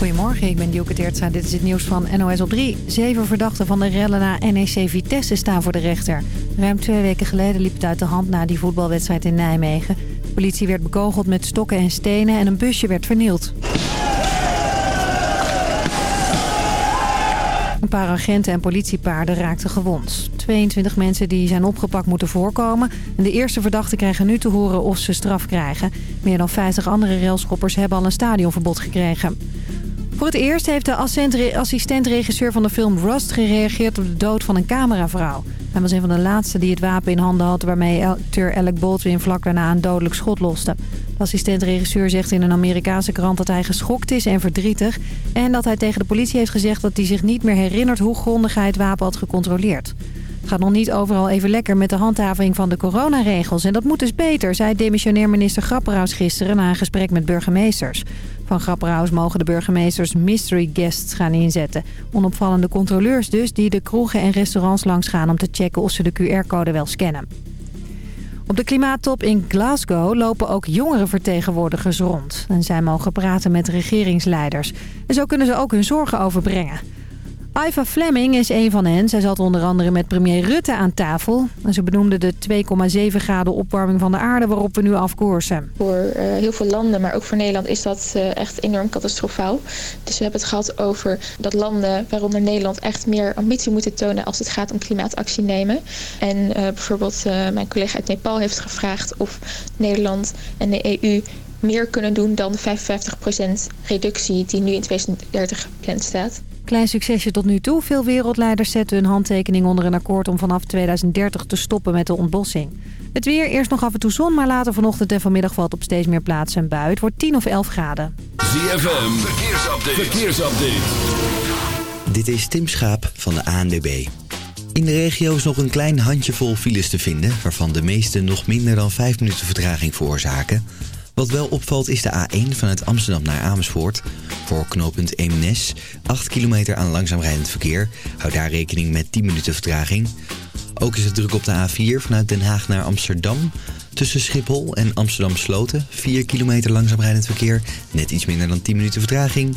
Goedemorgen, ik ben Dielke Teertza. Dit is het nieuws van NOS op 3. Zeven verdachten van de rellen na NEC Vitesse staan voor de rechter. Ruim twee weken geleden liep het uit de hand na die voetbalwedstrijd in Nijmegen. Politie werd bekogeld met stokken en stenen en een busje werd vernield. Een paar agenten en politiepaarden raakten gewond. 22 mensen die zijn opgepakt moeten voorkomen. En de eerste verdachten krijgen nu te horen of ze straf krijgen. Meer dan 50 andere railschoppers hebben al een stadionverbod gekregen. Voor het eerst heeft de assistent-regisseur van de film Rust gereageerd op de dood van een cameravrouw. Hij was een van de laatste die het wapen in handen had waarmee acteur Alec Baldwin vlak daarna een dodelijk schot loste. De assistent-regisseur zegt in een Amerikaanse krant dat hij geschokt is en verdrietig. En dat hij tegen de politie heeft gezegd dat hij zich niet meer herinnert hoe grondig hij het wapen had gecontroleerd. Gaat nog niet overal even lekker met de handhaving van de coronaregels. En dat moet dus beter, zei demissionair minister Grapperhaus gisteren na een gesprek met burgemeesters. Van Grapperhaus mogen de burgemeesters mystery guests gaan inzetten. Onopvallende controleurs dus die de kroegen en restaurants langs gaan om te checken of ze de QR-code wel scannen. Op de klimaattop in Glasgow lopen ook jongere vertegenwoordigers rond. En zij mogen praten met regeringsleiders. En zo kunnen ze ook hun zorgen overbrengen. Iva Fleming is een van hen. Zij zat onder andere met premier Rutte aan tafel. En ze benoemde de 2,7 graden opwarming van de aarde waarop we nu afkoersen. Voor uh, heel veel landen, maar ook voor Nederland, is dat uh, echt enorm catastrofaal. Dus we hebben het gehad over dat landen, waaronder Nederland, echt meer ambitie moeten tonen als het gaat om klimaatactie nemen. En uh, bijvoorbeeld mijn collega uit Nepal heeft gevraagd of Nederland en de EU meer kunnen doen dan de 55% reductie die nu in 2030 gepland staat. Klein succesje tot nu toe. Veel wereldleiders zetten hun handtekening onder een akkoord om vanaf 2030 te stoppen met de ontbossing. Het weer, eerst nog af en toe zon, maar later vanochtend en vanmiddag valt op steeds meer plaatsen een bui. Het wordt 10 of 11 graden. ZFM, verkeersupdate. verkeersupdate. Dit is Tim Schaap van de ANWB. In de regio is nog een klein handjevol files te vinden... waarvan de meeste nog minder dan 5 minuten vertraging veroorzaken... Wat wel opvalt is de A1 vanuit Amsterdam naar Amersfoort. Voor knooppunt Eemnes, 8 kilometer aan langzaam rijdend verkeer. Houd daar rekening met 10 minuten vertraging. Ook is het druk op de A4 vanuit Den Haag naar Amsterdam. Tussen Schiphol en Amsterdam Sloten, 4 kilometer langzaam rijdend verkeer. Net iets minder dan 10 minuten vertraging.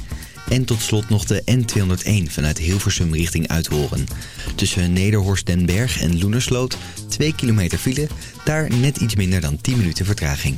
En tot slot nog de N201 vanuit Hilversum richting Uithoren. Tussen Nederhorst den Berg en Loenersloot 2 kilometer file. Daar net iets minder dan 10 minuten vertraging.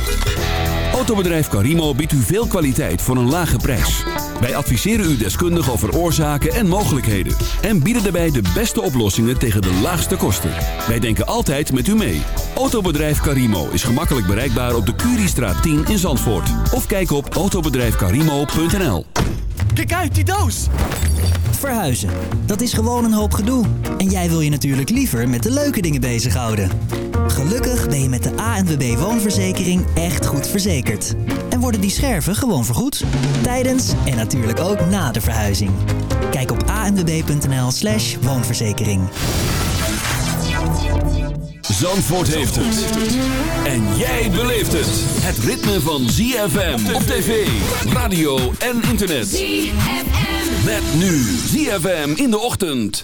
Autobedrijf Carimo biedt u veel kwaliteit voor een lage prijs. Wij adviseren u deskundig over oorzaken en mogelijkheden. En bieden daarbij de beste oplossingen tegen de laagste kosten. Wij denken altijd met u mee. Autobedrijf Carimo is gemakkelijk bereikbaar op de Curiestraat 10 in Zandvoort. Of kijk op autobedrijfcarimo.nl Kijk uit, die doos! Verhuizen, dat is gewoon een hoop gedoe. En jij wil je natuurlijk liever met de leuke dingen bezighouden. Gelukkig ben je met de ANWB Woonverzekering echt goed verzekerd. En worden die scherven gewoon vergoed. Tijdens en natuurlijk ook na de verhuizing. Kijk op anwb.nl slash woonverzekering. Zandvoort heeft het. En jij beleeft het. Het ritme van ZFM op tv, radio en internet. ZFM. Met nu ZFM in de ochtend.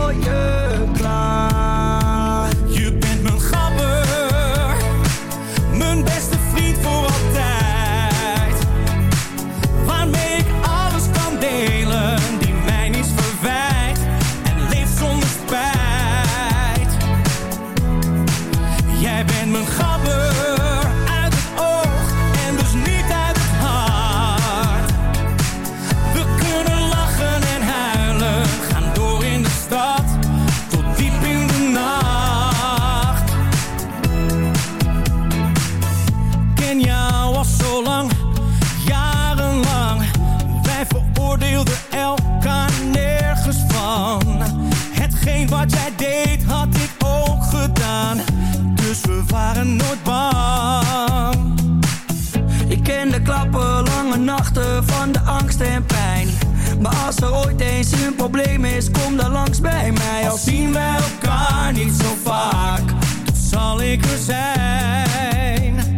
Maar als er ooit eens een probleem is, kom dan langs bij mij. Al zien wij elkaar niet zo vaak, zal ik er zijn.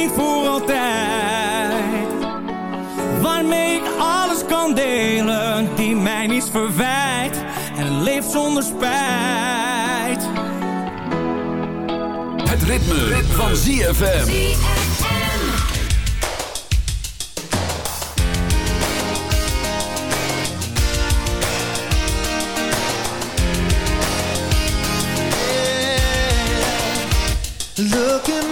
niet voor altijd. Waarmee ik alles kan delen, die mij niets verwijt. En leeft zonder spijt. Het ritme, ritme. van ZFM. ZFM. looking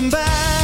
looking back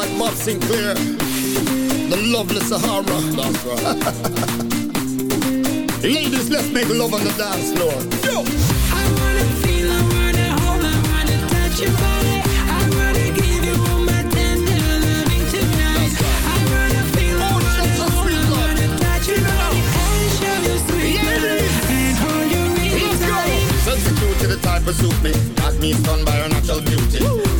alongside Bob Sinclar. The lovely Sahara. That's right. Ladies, let's make love on the dance floor. Yo! I wanna feel, I wanna hold, I wanna touch your body. I wanna give you all my tender loving tonight. I wanna feel, I oh, wanna hold, I wanna touch your body and show you sweet love and hold you really tight. Sexy cute to the type of suit me. Got me stunned by her natural beauty.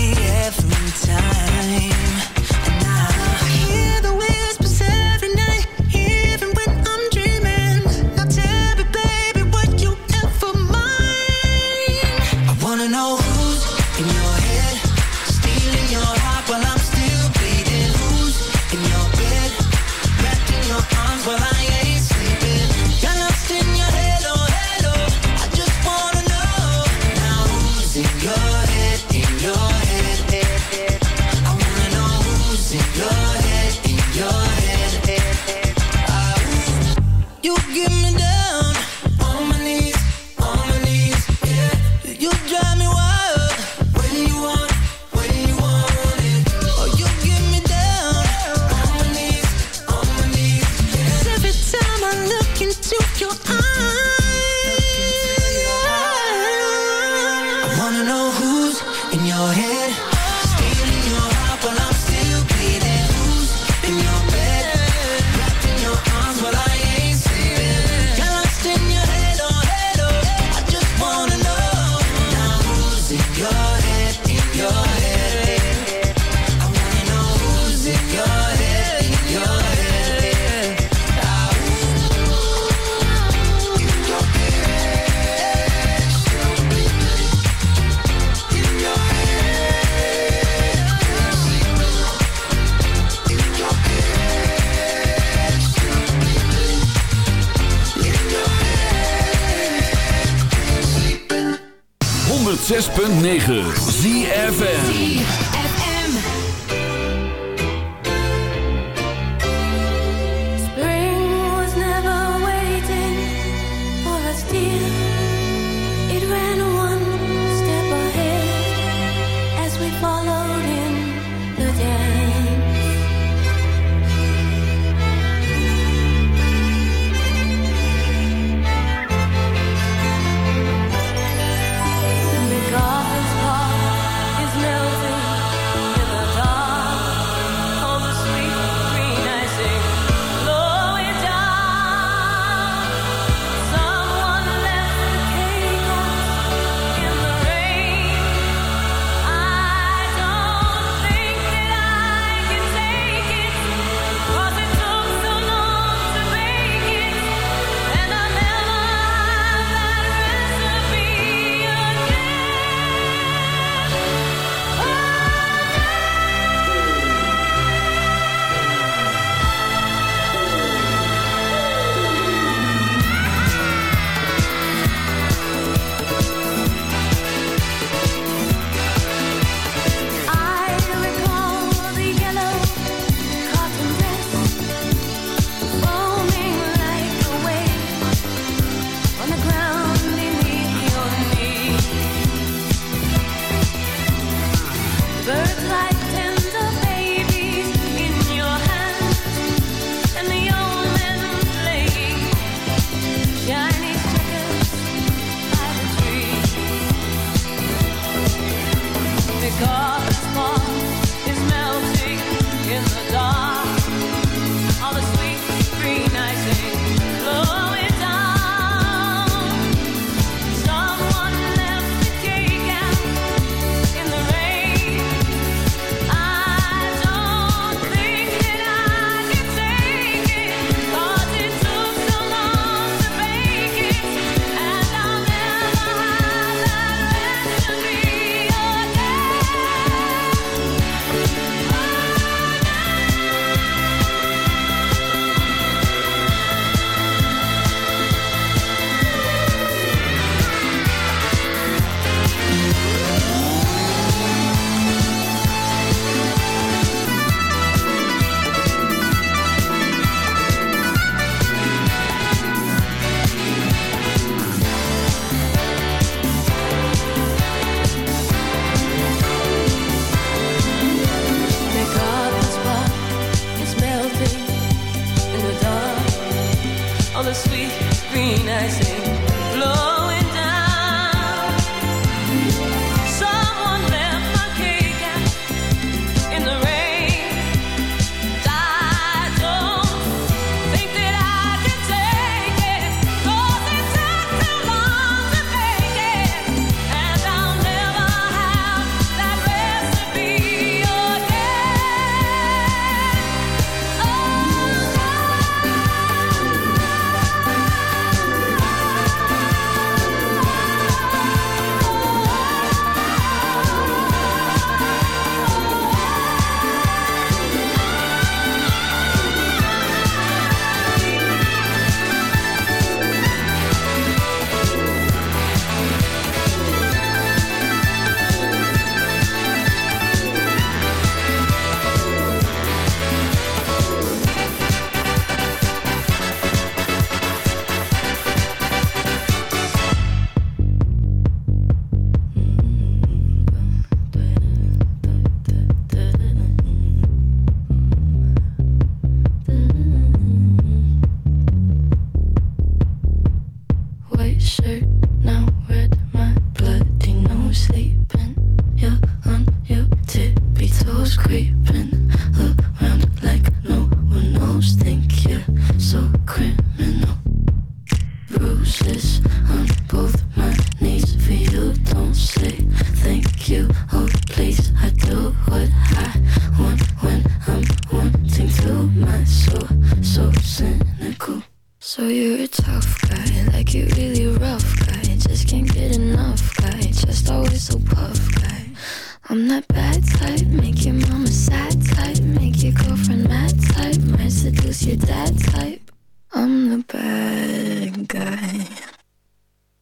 bad guy.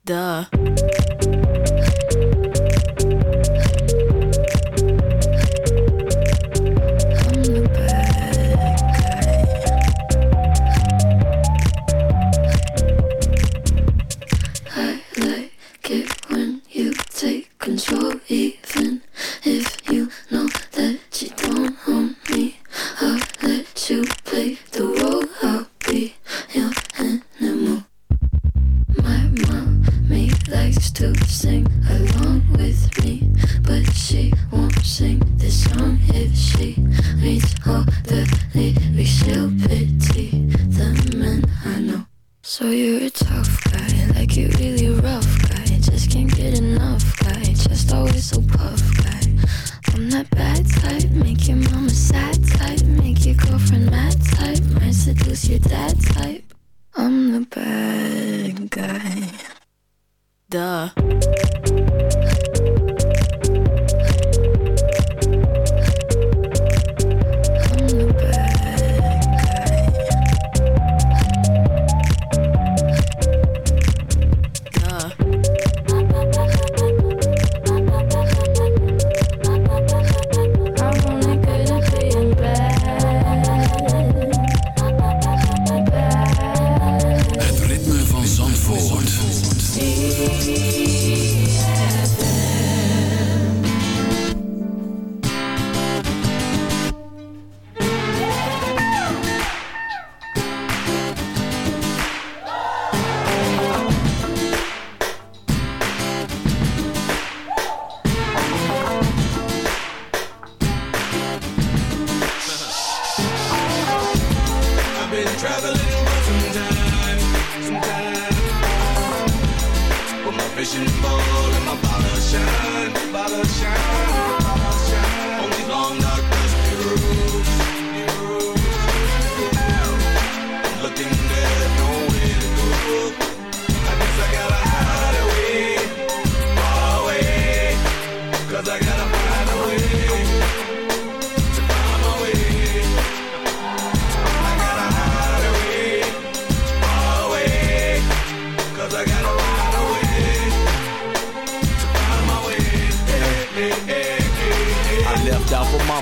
Duh. With my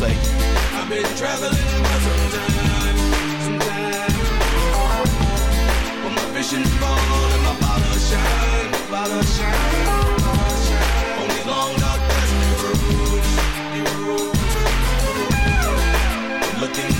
say, I've been traveling for some time, some time. With my vision full and my bottle shine, bottle shine, bottle shine. On these long dark dusty roads, I'm looking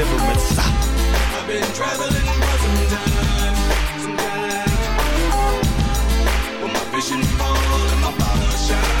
deliverance. I've been traveling for some time, some time. My vision's falling my.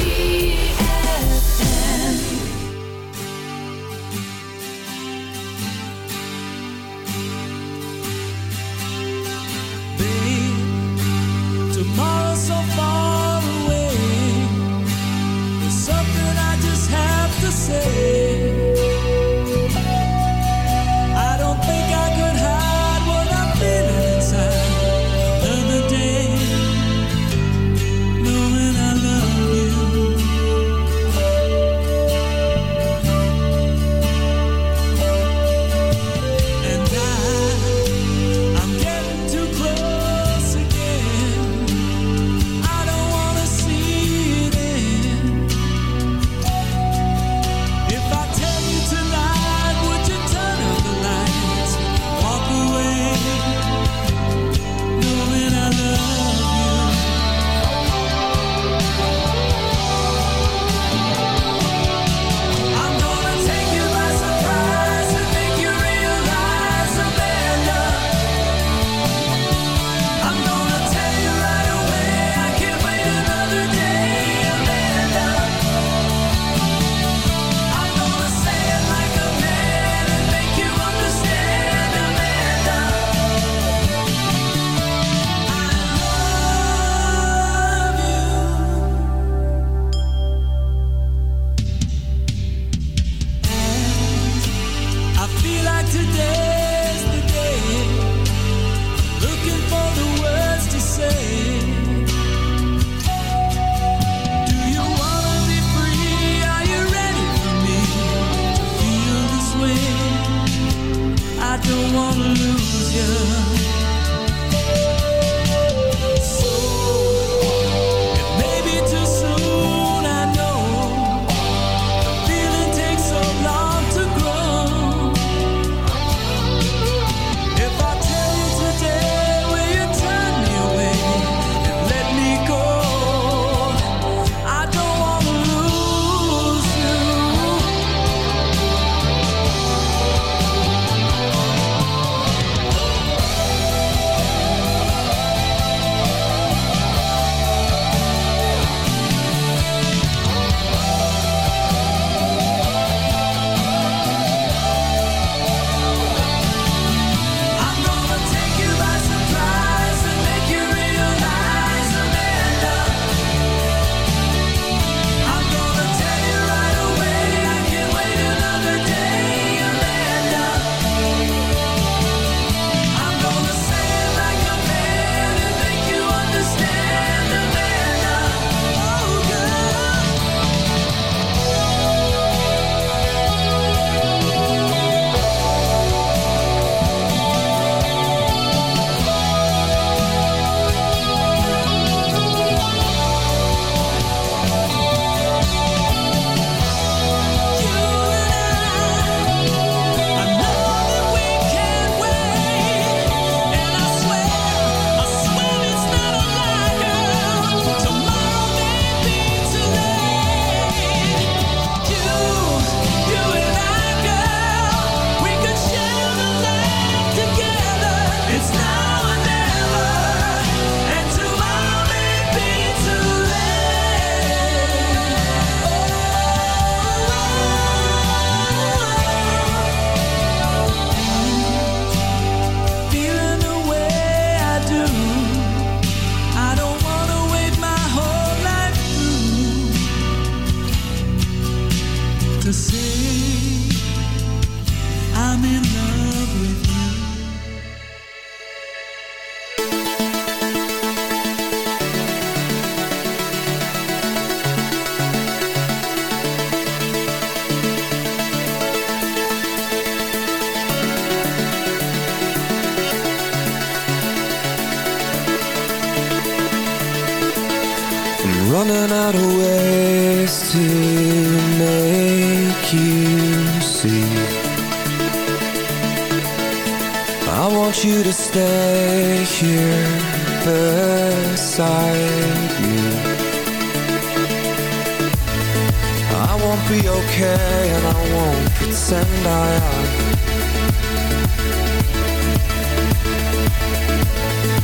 okay and I won't pretend I am.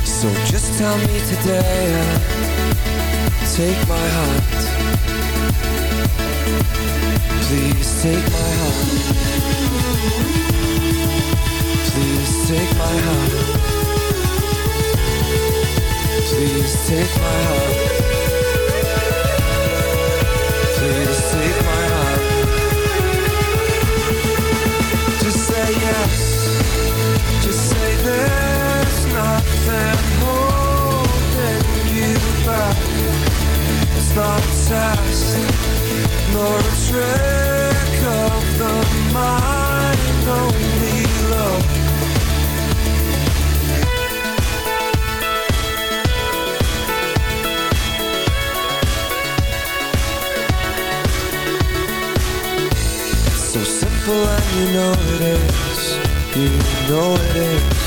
So just tell me today and take my hand. Please take my hand. Please take my hand. Please take my hand. There's nothing holding you back. It's not a test, nor a trick of the mind, only love. So simple and you know it is. You know it is.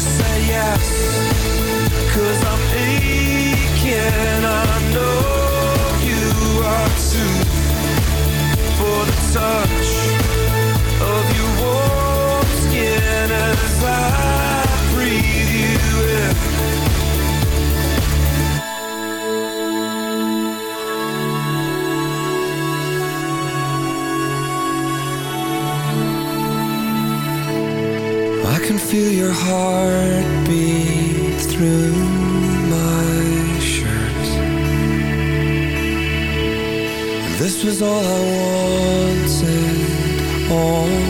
Just say yes, cause I'm aching. I know you are too. For the touch of your warm skin as I all I wanted, all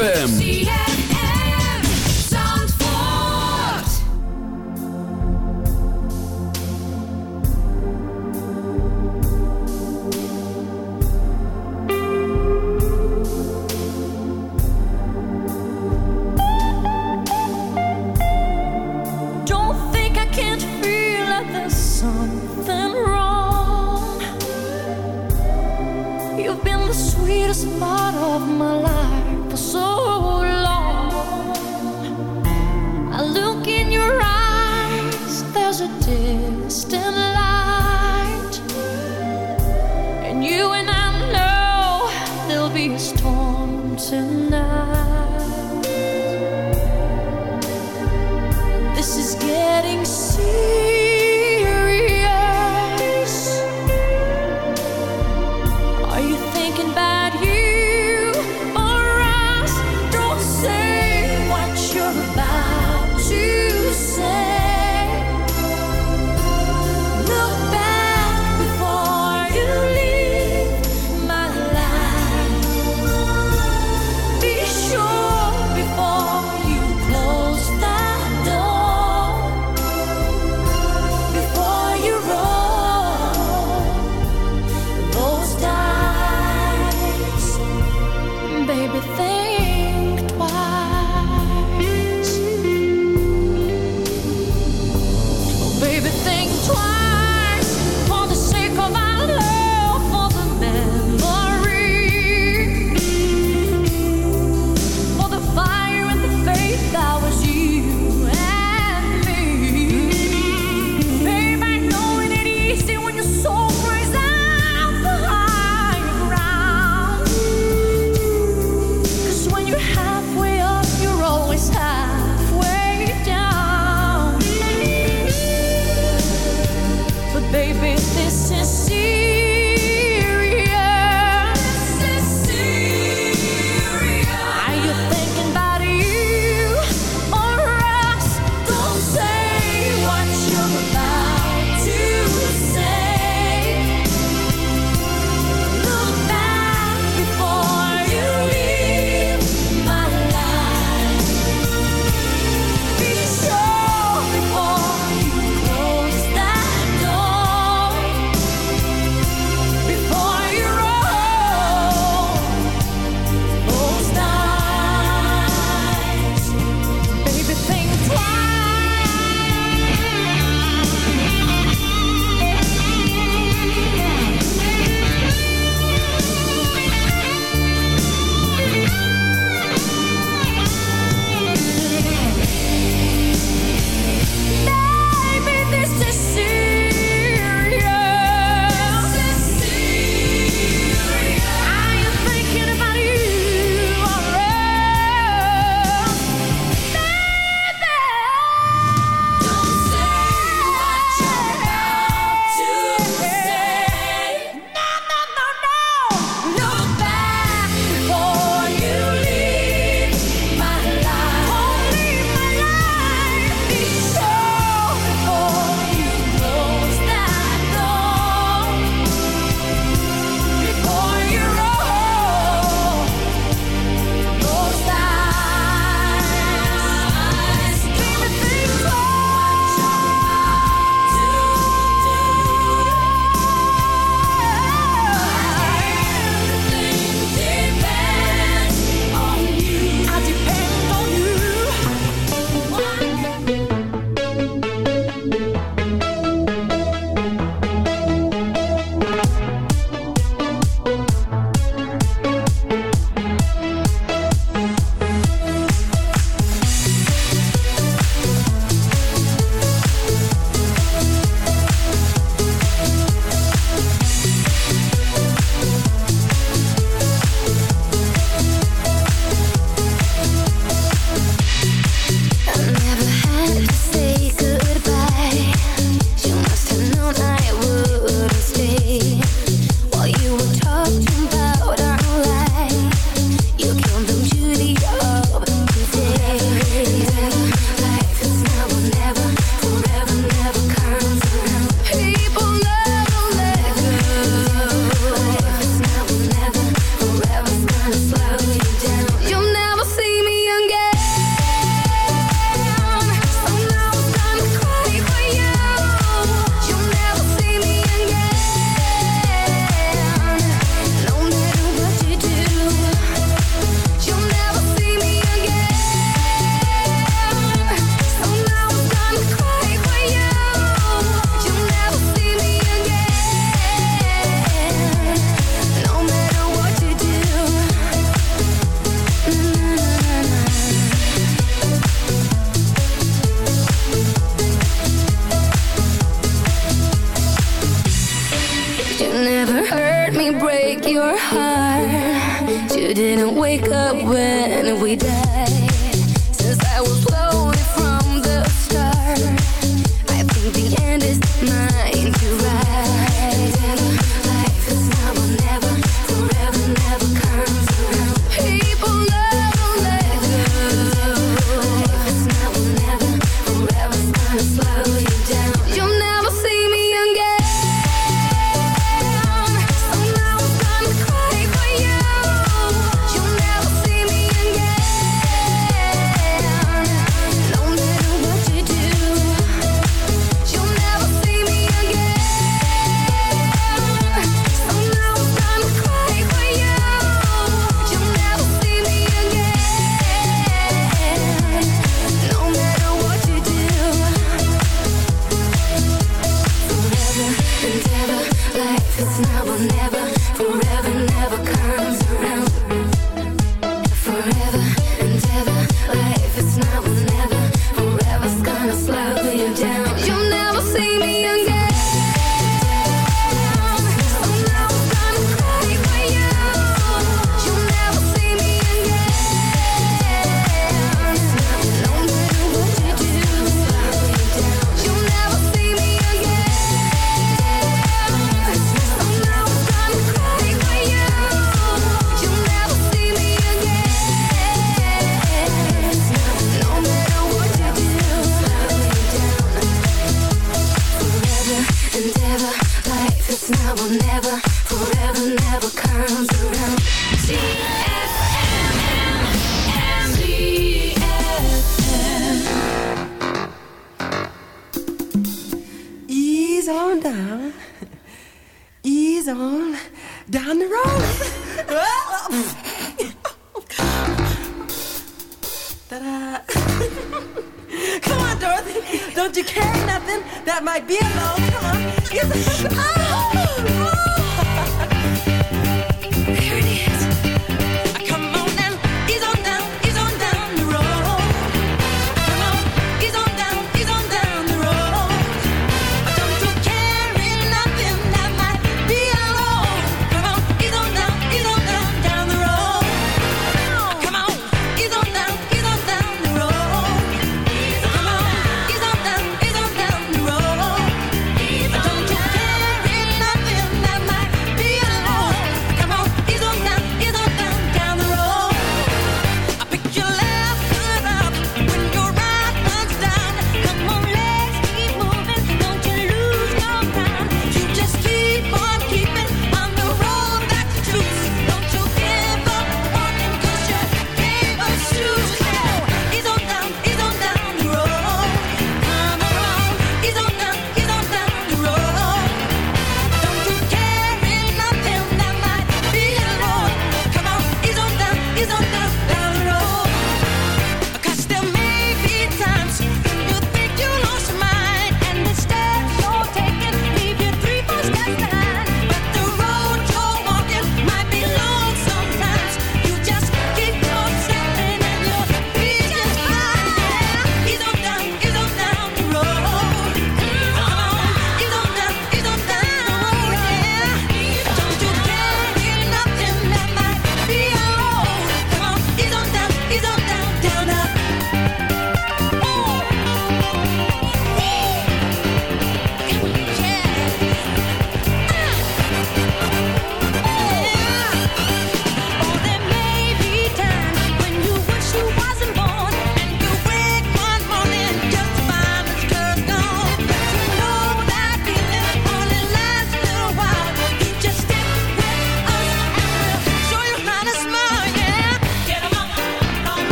ZFM.